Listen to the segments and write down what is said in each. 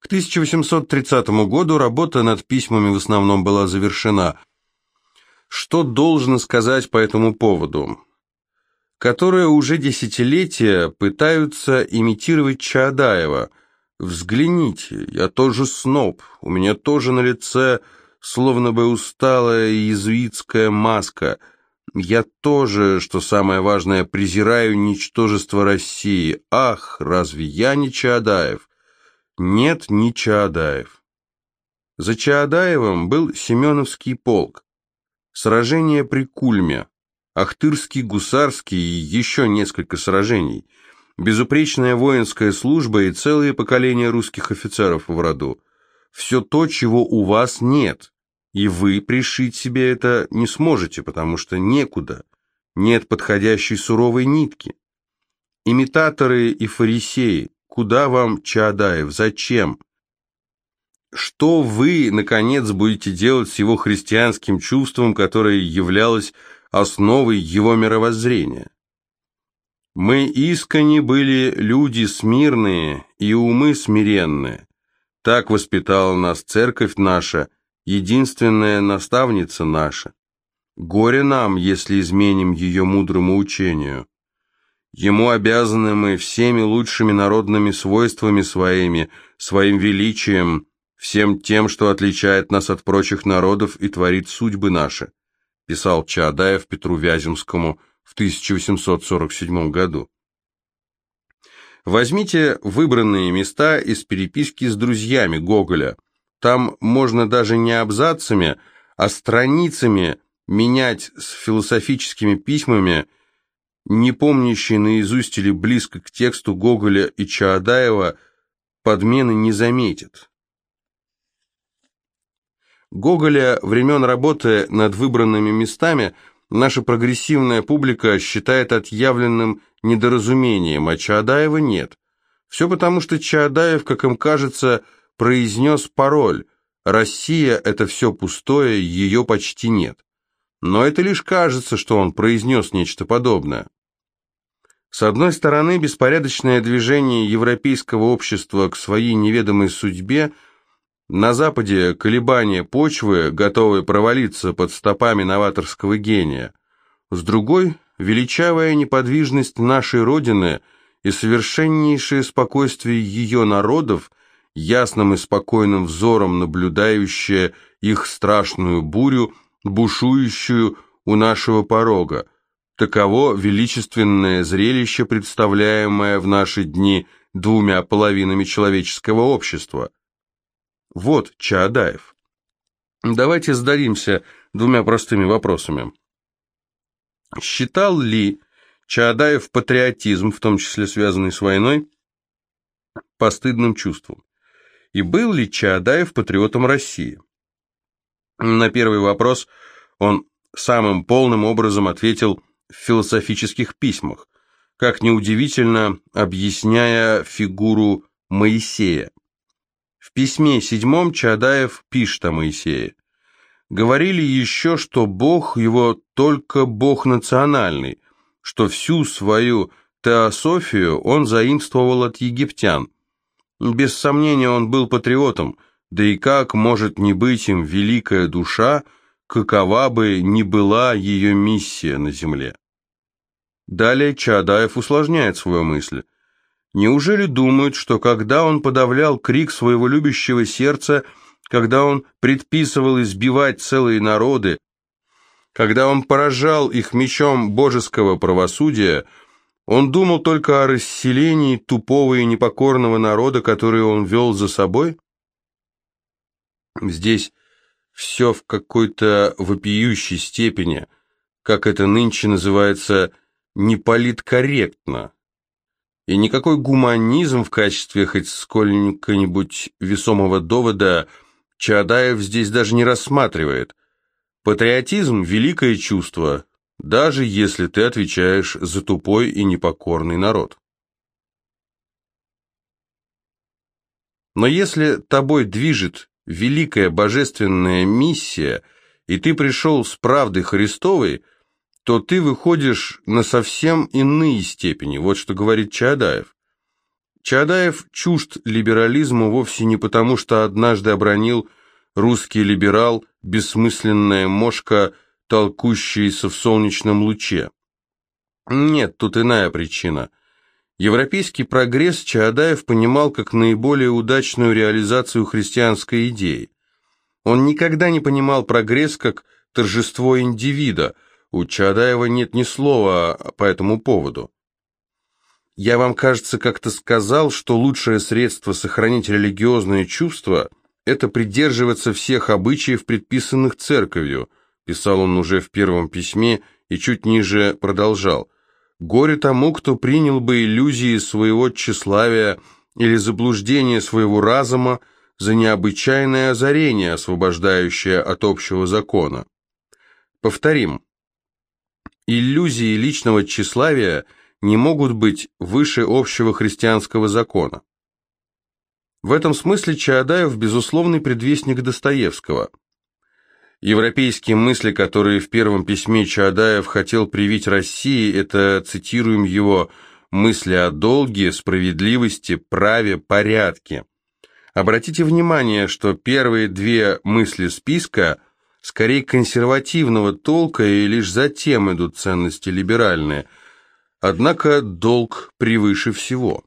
К 1830 году работа над письмами в основном была завершена. Что должно сказать по этому поводу? Которые уже десятилетия пытаются имитировать Чаадаева. Взгляните, я тоже сноб, у меня тоже на лице словно бы усталая иезуитская маска. Я тоже, что самое важное, презираю ничтожество России. Ах, разве я не Чаадаев? Нет, не Чаадаев. За Чаадаевым был Семеновский полк. Сражение при Кульме, Ахтырский, Гусарский и еще несколько сражений. Безупречная воинская служба и целые поколения русских офицеров в роду. Все то, чего у вас нет. И вы пришить себе это не сможете, потому что некуда. Нет подходящей суровой нитки. Имитаторы и фарисеи, Куда вам Чаадаев? Зачем? Что вы, наконец, будете делать с его христианским чувством, которое являлось основой его мировоззрения? Мы искренне были люди смирные и умы смиренные. Так воспитала нас церковь наша, единственная наставница наша. Горе нам, если изменим ее мудрому учению. Ему обязаны мы всеми лучшими народными свойствами своими, своим величием, всем тем, что отличает нас от прочих народов и творит судьбы наши», писал Чаадаев Петру Вяземскому в 1847 году. Возьмите выбранные места из переписки с друзьями Гоголя. Там можно даже не абзацами, а страницами менять с философическими письмами – не помнящий наизусть или близко к тексту Гоголя и Чаадаева, подмены не заметит. Гоголя времен работы над выбранными местами наша прогрессивная публика считает отъявленным недоразумением, а Чаадаева нет. Все потому, что Чаадаев, как им кажется, произнес пароль «Россия – это все пустое, ее почти нет». Но это лишь кажется, что он произнес нечто подобное. С одной стороны, беспорядочное движение европейского общества к своей неведомой судьбе, на Западе колебания почвы, готовые провалиться под стопами новаторского гения. С другой, величавая неподвижность нашей Родины и совершеннейшее спокойствие ее народов, ясным и спокойным взором наблюдающее их страшную бурю, бушующую у нашего порога, Таково величественное зрелище, представляемое в наши дни двумя половинами человеческого общества. Вот Чаадаев. Давайте зададимся двумя простыми вопросами. Считал ли Чаадаев патриотизм, в том числе связанный с войной, постыдным чувством? И был ли Чаадаев патриотом России? На первый вопрос он самым полным образом ответил в философических письмах, как неудивительно объясняя фигуру Моисея. В письме седьмом Чадаев пишет о Моисее. Говорили еще, что Бог его только Бог национальный, что всю свою теософию он заимствовал от египтян. Без сомнения он был патриотом, да и как может не быть им великая душа, какова бы ни была ее миссия на земле. Далее Чаадаев усложняет свою мысль. Неужели думают, что когда он подавлял крик своего любящего сердца, когда он предписывал избивать целые народы, когда он поражал их мечом божеского правосудия, он думал только о расселении тупого и непокорного народа, который он вел за собой? Здесь все в какой-то вопиющей степени, как это нынче называется, не политкорректно. И никакой гуманизм в качестве хоть сколько-нибудь весомого довода Чаадаев здесь даже не рассматривает. Патриотизм – великое чувство, даже если ты отвечаешь за тупой и непокорный народ. Но если тобой движет великая божественная миссия, и ты пришел с правдой Христовой, то ты выходишь на совсем иные степени, вот что говорит Чаадаев. Чаадаев чужд либерализму вовсе не потому, что однажды обронил русский либерал, бессмысленная мошка, толкущаяся в солнечном луче. Нет, тут иная причина. Европейский прогресс Чаадаев понимал как наиболее удачную реализацию христианской идеи. Он никогда не понимал прогресс как торжество индивида. У Чаадаева нет ни слова по этому поводу. Я вам, кажется, как-то сказал, что лучшее средство сохранить религиозные чувства – это придерживаться всех обычаев, предписанных церковью, писал он уже в первом письме и чуть ниже продолжал. Горе тому, кто принял бы иллюзии своего тщеславия или заблуждение своего разума за необычайное озарение, освобождающее от общего закона. Повторим. Иллюзии личного тщеславия – не могут быть выше общего христианского закона. В этом смысле Чаадаев – безусловный предвестник Достоевского. Европейские мысли, которые в первом письме Чаадаев хотел привить России, это, цитируем его, мысли о долге, справедливости, праве, порядке. Обратите внимание, что первые две мысли списка скорее консервативного толка и лишь затем идут ценности либеральные – Однако долг превыше всего.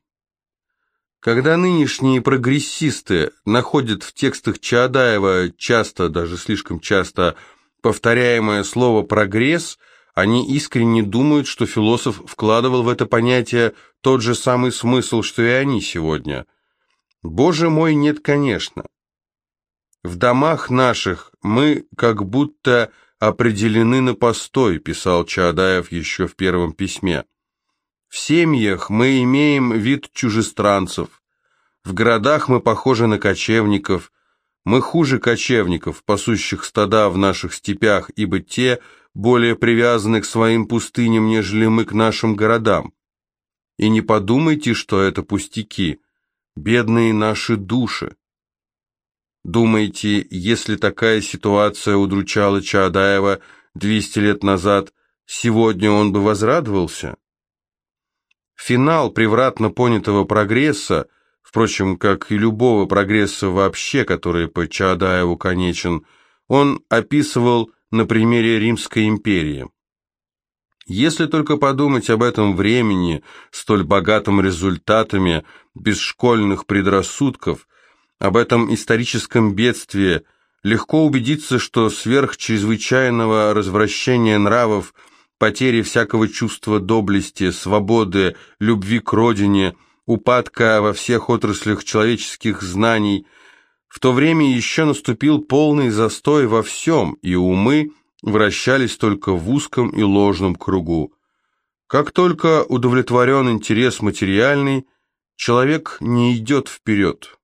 Когда нынешние прогрессисты находят в текстах Чаадаева часто, даже слишком часто, повторяемое слово «прогресс», они искренне думают, что философ вкладывал в это понятие тот же самый смысл, что и они сегодня. Боже мой, нет, конечно. В домах наших мы как будто определены на постой, писал Чаадаев еще в первом письме. В семьях мы имеем вид чужестранцев, в городах мы похожи на кочевников, мы хуже кочевников, пасущих стада в наших степях, ибо те более привязаны к своим пустыням, нежели мы к нашим городам. И не подумайте, что это пустяки, бедные наши души. Думаете, если такая ситуация удручала Чаадаева 200 лет назад, сегодня он бы возрадовался? Финал превратно понятого прогресса, впрочем, как и любого прогресса вообще, который по Чаадаеву конечен, он описывал на примере Римской империи. Если только подумать об этом времени, столь богатом результатами, без школьных предрассудков, об этом историческом бедствии, легко убедиться, что сверх чрезвычайного развращения нравов – потери всякого чувства доблести, свободы, любви к родине, упадка во всех отраслях человеческих знаний. В то время еще наступил полный застой во всем, и умы вращались только в узком и ложном кругу. Как только удовлетворен интерес материальный, человек не идет вперед.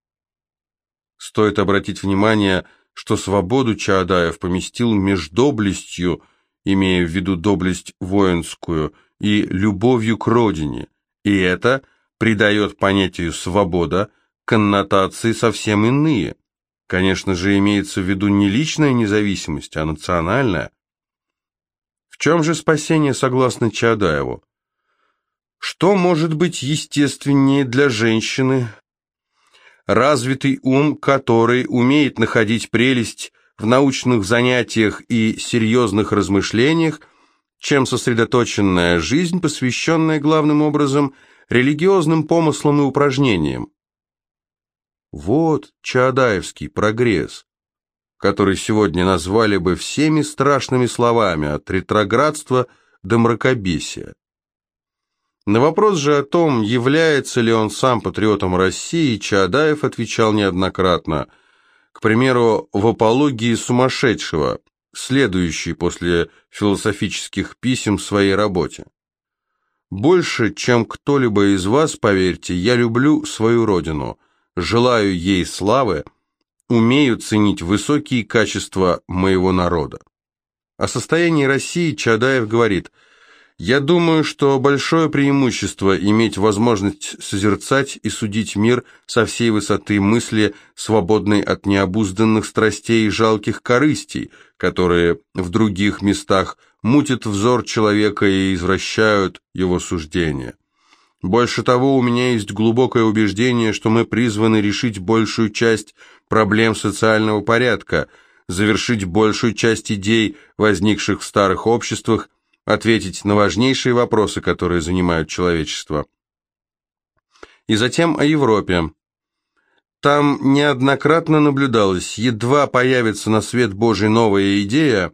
Стоит обратить внимание, что свободу Чаадаев поместил между доблестью – имея в виду доблесть воинскую, и любовью к родине, и это придает понятию «свобода» коннотации совсем иные. Конечно же, имеется в виду не личная независимость, а национальная. В чем же спасение, согласно Чадаеву? Что может быть естественнее для женщины? Развитый ум, который умеет находить прелесть в научных занятиях и серьезных размышлениях, чем сосредоточенная жизнь, посвященная главным образом религиозным помыслам и упражнениям. Вот Чаадаевский прогресс, который сегодня назвали бы всеми страшными словами, от ретроградства до мракобесия. На вопрос же о том, является ли он сам патриотом России, Чаадаев отвечал неоднократно – к примеру, в апологии сумасшедшего, следующей после философических писем в своей работе. Больше, чем кто-либо из вас, поверьте, я люблю свою родину, желаю ей славы, умею ценить высокие качества моего народа. О состоянии России Чадаев говорит – я думаю, что большое преимущество иметь возможность созерцать и судить мир со всей высоты мысли, свободной от необузданных страстей и жалких корыстей, которые в других местах мутят взор человека и извращают его суждения. Больше того, у меня есть глубокое убеждение, что мы призваны решить большую часть проблем социального порядка, завершить большую часть идей, возникших в старых обществах, ответить на важнейшие вопросы, которые занимают человечество. И затем о Европе. Там неоднократно наблюдалось, едва появится на свет Божий новая идея,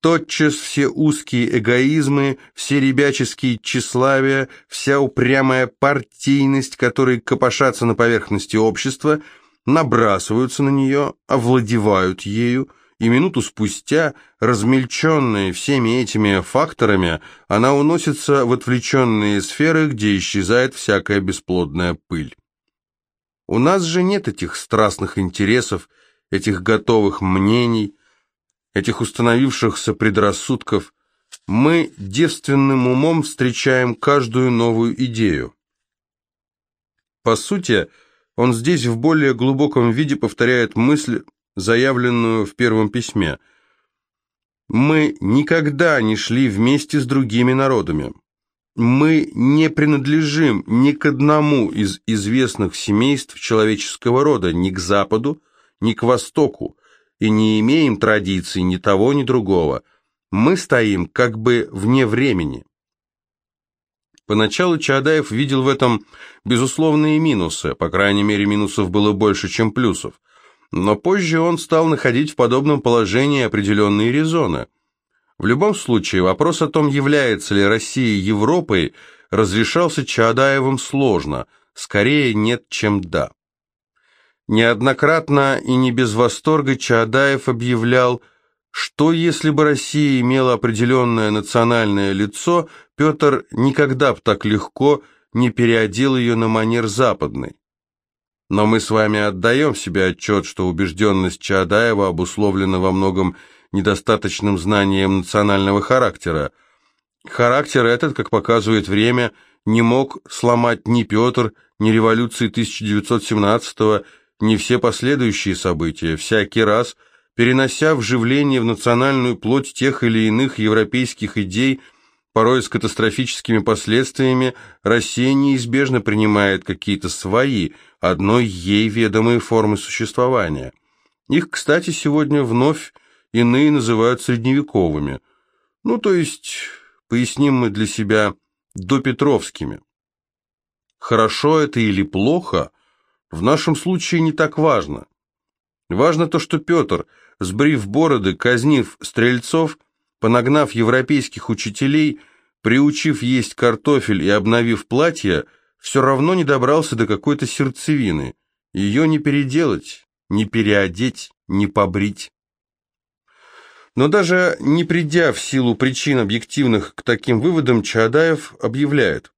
тотчас все узкие эгоизмы, все ребяческие тщеславия, вся упрямая партийность, которые копошатся на поверхности общества, набрасываются на нее, овладевают ею, и минуту спустя, размельченная всеми этими факторами, она уносится в отвлеченные сферы, где исчезает всякая бесплодная пыль. У нас же нет этих страстных интересов, этих готовых мнений, этих установившихся предрассудков. Мы девственным умом встречаем каждую новую идею. По сути, он здесь в более глубоком виде повторяет мысль заявленную в первом письме. «Мы никогда не шли вместе с другими народами. Мы не принадлежим ни к одному из известных семейств человеческого рода, ни к Западу, ни к Востоку, и не имеем традиций ни того, ни другого. Мы стоим как бы вне времени». Поначалу Чаадаев видел в этом безусловные минусы, по крайней мере, минусов было больше, чем плюсов но позже он стал находить в подобном положении определенные резоны. В любом случае, вопрос о том, является ли Россия Европой, разрешался Чаадаевым сложно, скорее нет, чем да. Неоднократно и не без восторга Чаадаев объявлял, что если бы Россия имела определенное национальное лицо, Петр никогда бы так легко не переодел ее на манер западный. Но мы с вами отдаем себе отчет, что убежденность Чаадаева обусловлена во многом недостаточным знанием национального характера. Характер этот, как показывает время, не мог сломать ни Петр, ни революции 1917-го, ни все последующие события. Всякий раз, перенося вживление в национальную плоть тех или иных европейских идей, порой с катастрофическими последствиями, Россия неизбежно принимает какие-то свои – одной ей ведомые формы существования. Их, кстати, сегодня вновь иные называют средневековыми. Ну, то есть, поясним мы для себя, допетровскими. Хорошо это или плохо, в нашем случае не так важно. Важно то, что Петр, сбрив бороды, казнив стрельцов, понагнав европейских учителей, приучив есть картофель и обновив платья, все равно не добрался до какой-то сердцевины. Ее не переделать, не переодеть, не побрить. Но даже не придя в силу причин объективных к таким выводам, Чаадаев объявляет,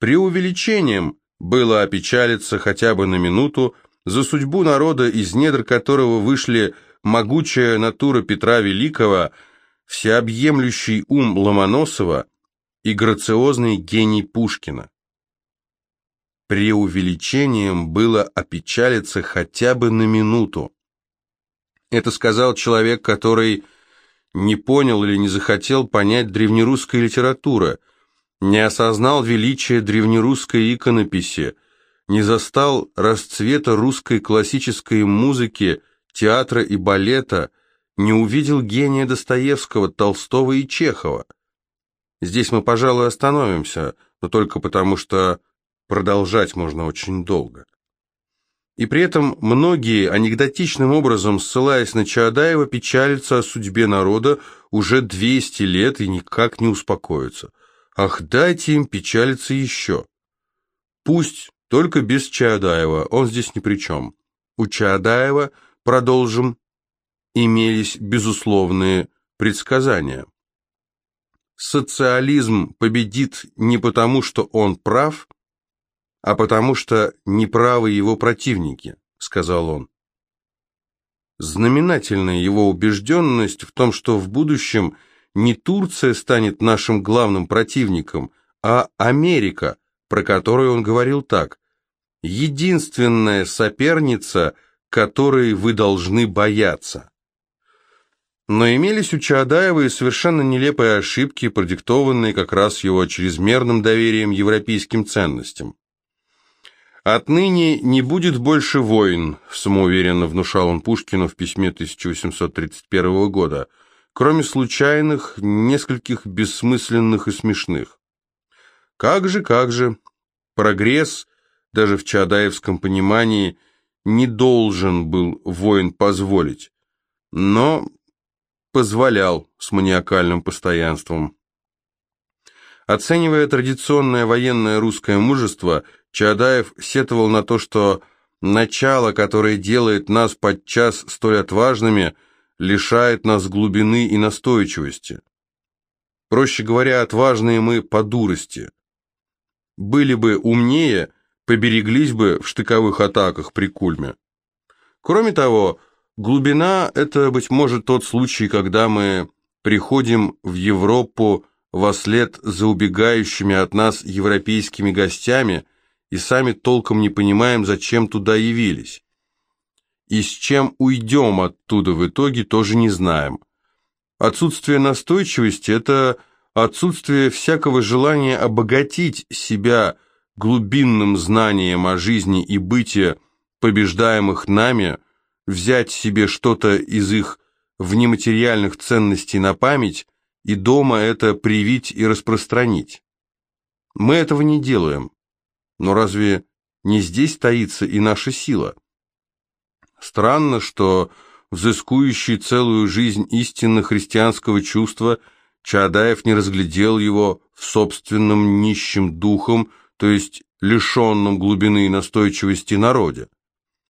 преувеличением было опечалиться хотя бы на минуту за судьбу народа, из недр которого вышли могучая натура Петра Великого, всеобъемлющий ум Ломоносова и грациозный гений Пушкина преувеличением было опечалиться хотя бы на минуту. Это сказал человек, который не понял или не захотел понять древнерусской литературы, не осознал величия древнерусской иконописи, не застал расцвета русской классической музыки, театра и балета, не увидел гения Достоевского, Толстого и Чехова. Здесь мы, пожалуй, остановимся, но только потому, что Продолжать можно очень долго. И при этом многие, анекдотичным образом ссылаясь на Чаадаева, печалятся о судьбе народа уже 200 лет и никак не успокоятся. Ах, дайте им печалиться еще. Пусть, только без Чаадаева, он здесь ни при чем. У Чаадаева, продолжим, имелись безусловные предсказания. Социализм победит не потому, что он прав, а потому что неправы его противники», — сказал он. Знаменательная его убежденность в том, что в будущем не Турция станет нашим главным противником, а Америка, про которую он говорил так, «единственная соперница, которой вы должны бояться». Но имелись у Чаадаева и совершенно нелепые ошибки, продиктованные как раз его чрезмерным доверием европейским ценностям. «Отныне не будет больше войн», – самоуверенно внушал он Пушкину в письме 1831 года, кроме случайных, нескольких бессмысленных и смешных. Как же, как же, прогресс, даже в Чаадаевском понимании, не должен был воин позволить, но позволял с маниакальным постоянством. Оценивая традиционное военное русское мужество, Чаадаев сетовал на то, что начало, которое делает нас подчас столь отважными, лишает нас глубины и настойчивости. Проще говоря, отважные мы по дурости. Были бы умнее, побереглись бы в штыковых атаках при Кульме. Кроме того, глубина – это, быть может, тот случай, когда мы приходим в Европу вслед за убегающими от нас европейскими гостями и сами толком не понимаем, зачем туда явились. И с чем уйдем оттуда в итоге, тоже не знаем. Отсутствие настойчивости – это отсутствие всякого желания обогатить себя глубинным знанием о жизни и бытие побеждаемых нами, взять себе что-то из их внематериальных ценностей на память и дома это привить и распространить. Мы этого не делаем. Но разве не здесь таится и наша сила? Странно, что взыскующий целую жизнь истинно христианского чувства Чаадаев не разглядел его в собственном нищем духом, то есть лишенном глубины и настойчивости народе.